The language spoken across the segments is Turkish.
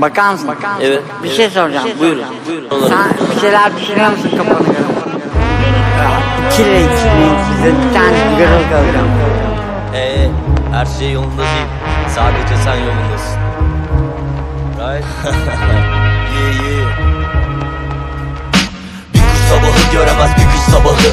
Bakan mısın? Evet. Bir şey soracağım. Buyurun. Buyurun. Sen bir şeyler düşünüyor musun kafana göre? İki renk bizde bir tane gırıl kalacağım. Ee, her şey yolunda değil. Sadece sen yolundasın. Right? yeah, yeah. Bir kuş sabahı göremez bir kış sabahı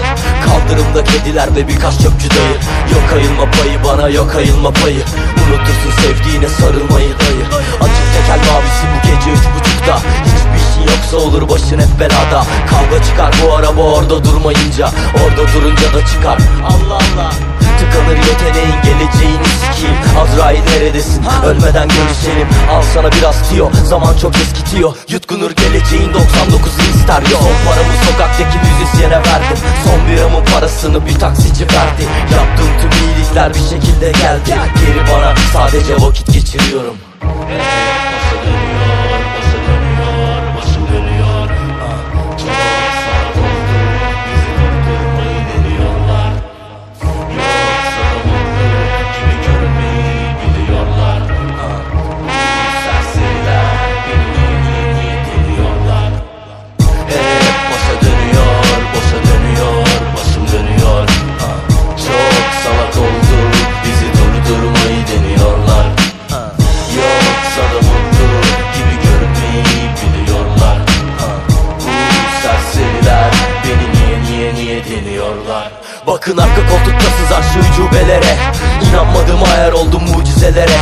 Kaldırımda kediler ve birkaç çöpçü dayı Yok ayılma payı bana yok ayılma payı Unutursun sevdiğine sarılmayı dayı Açık tekel mavisi bu gece üç buçukta. Hiçbir işin yoksa olur başın hep belada. Kavga çıkar bu araba orada durmayınca. Orada durunca da çıkar. Allah Allah. Tıkanır yeteneğin geleceğini sikeyim. Azrail neredesin? Ölmeden görüşelim. Al sana biraz tiyo zaman çok eskitiyor. Yutkunur geleceğin 99 ister. Yo. Son paramı sokaktaki müzisyene verdim. Son biramın parasını bir taksici verdi. Yaptığım tüm iyilikler bir şekilde geldi. Geri bana sadece vakit geçiriyorum Bakın arka koltukta sızan şu ucubelere İnanmadım ayar oldum mucizelere.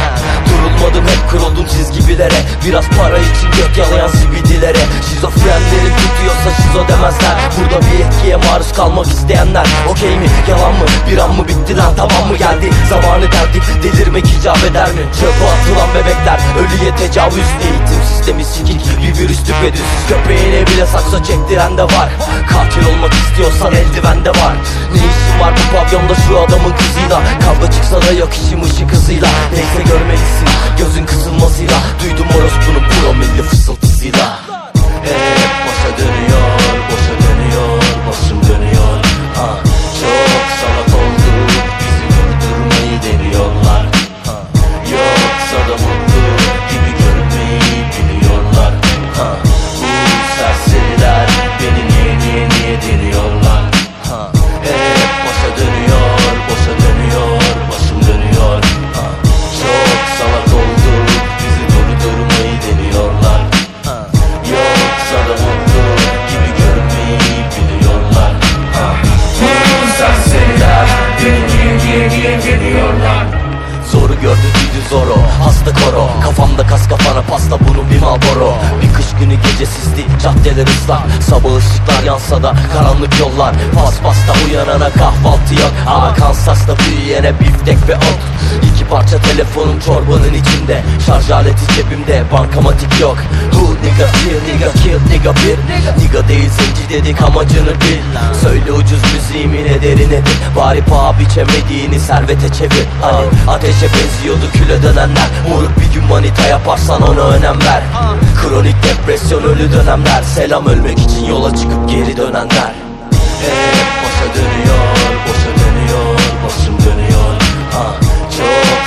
Durulmadım hep kırıldım çizgibilere Biraz para için gök yalayan zibidilere. Şizofrenlerin tutuyorsa şizo demezler. Burada bir etkiye maruz kalmak isteyenler. Okey mi yalan mı? Bir an mı bitti lan tamam mı geldi? Zamanı derdik delirmek icap eder mi? Çöpe atılan bebekler ölüye tecavüz. Eğitim sistemi sikik bir virüs düpedüz Köpeğine bile sakso çektiren de var. Katil olmak istiyorsan eldiven de var. Ne işin var bu pavyonda şu adamın kızıyla. Kavga çıksa da yok işim ışık hızıyla Neyse görmelisin. Gözün Hasta koro Kafamda kas kafana pasta bunun bir malboro Bir kış günü gecesizdi caddeler ıslak. Sabah ışıklar yansa da karanlık yollar. Pas pasta uyanana kahvaltı yok. Ama Kansas'ta büyüyene biftek ve ot İki parça telefonum çorbanın içinde. Şarj aleti cebimde bankamatik yok. Who nigga kill nigga kill nigga bir. Nigga değil zenci dedik amacını bil. Söyle ucuz müziğimin ederi nedir? Bari paha biçemediğini servete çevir. Hani ateşe benziyordu küle dönenler. Moruk bir gün manita yaparsan ona önem ver. Kronik depresyon ölü dönemler. Selam ölmek için yola çıkıp geri dönenler. Hep başa dönüyor, boşa dönüyor, başım dönüyor. Ha, Çok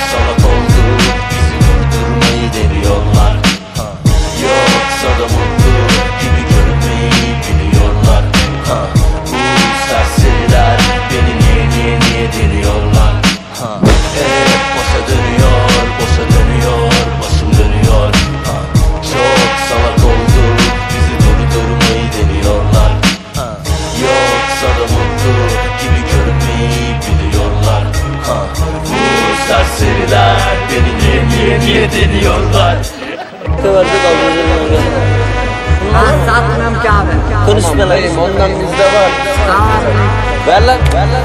deniyorlar Severse kaldırırım Ben satmıyorum ki abi. Konuşma lan. ondan bizde var. Tamam. Ver lan. Ver lan.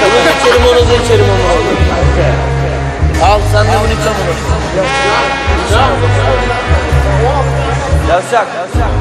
Bunu içerim onu da içerim onu. Al sen de bunu içe bunu. Yavşak. Yavşak.